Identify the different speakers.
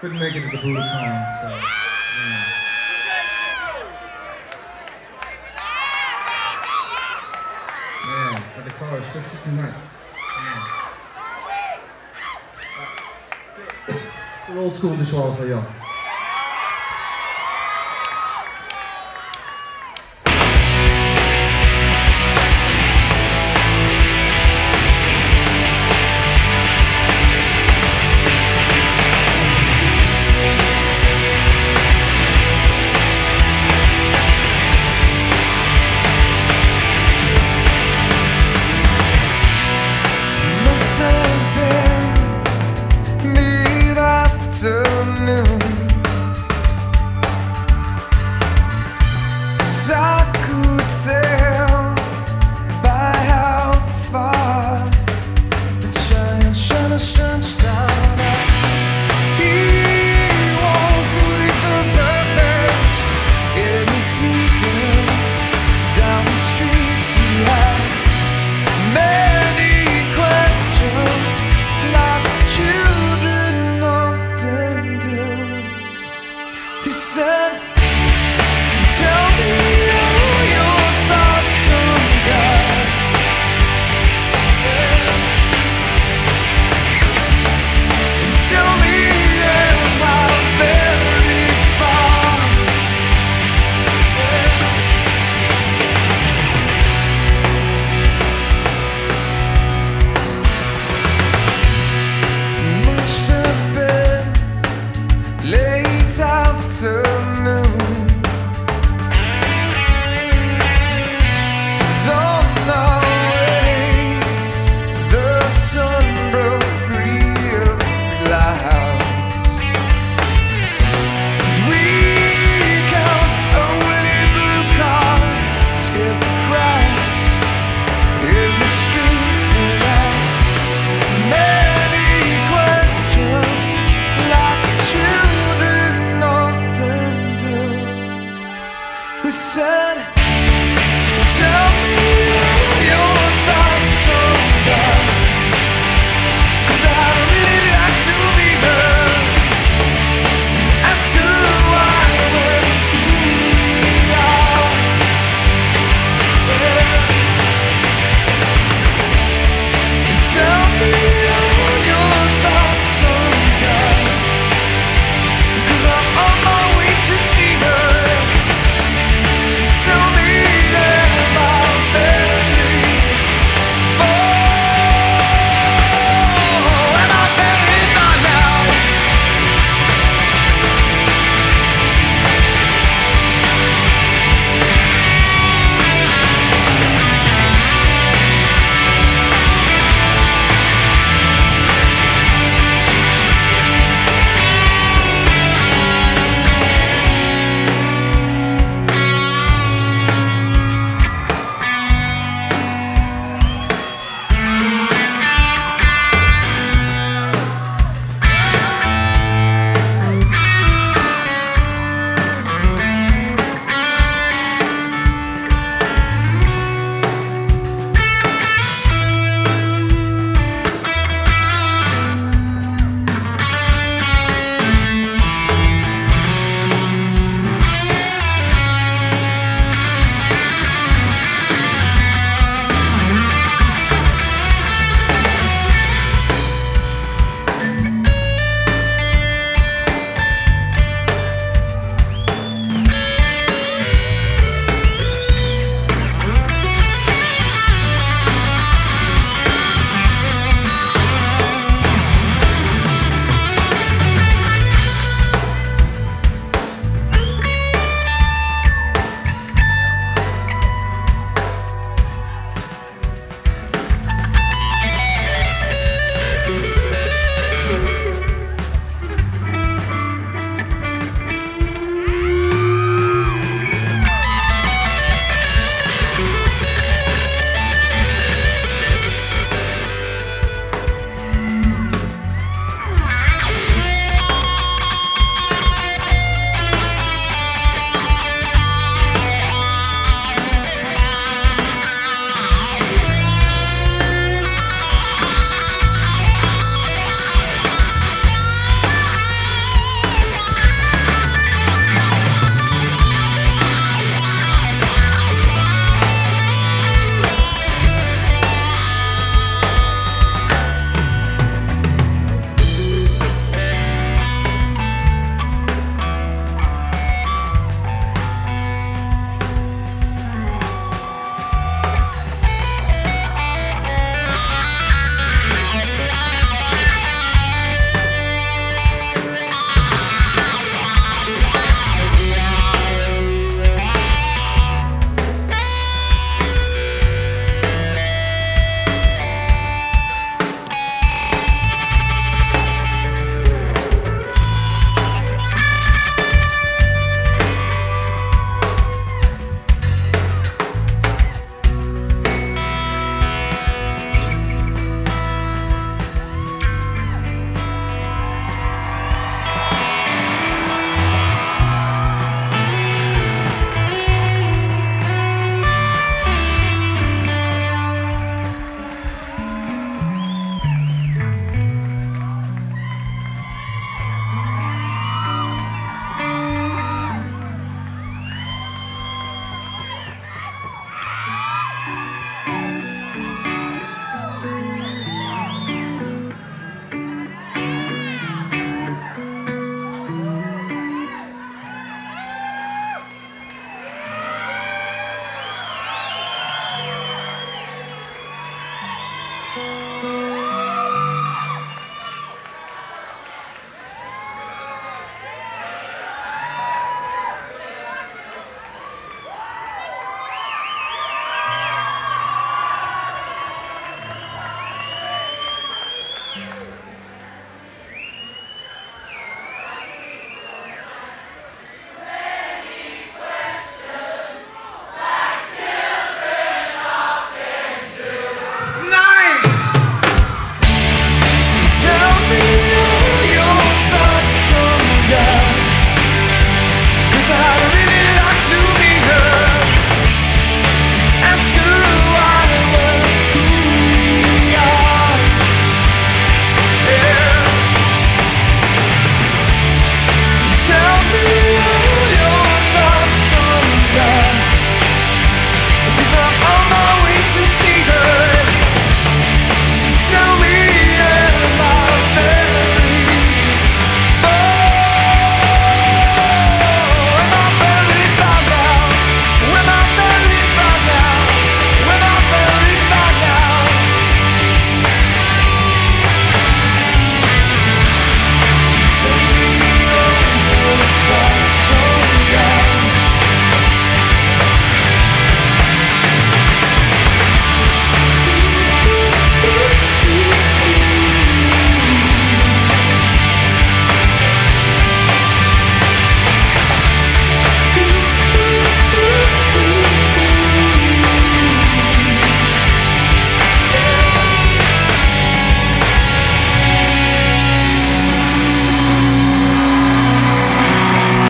Speaker 1: couldn't make it to the Budokan, so yeah. Yeah, the guitarist, just tonight. Yeah. Uh, old school disqualifier, ja. love. Música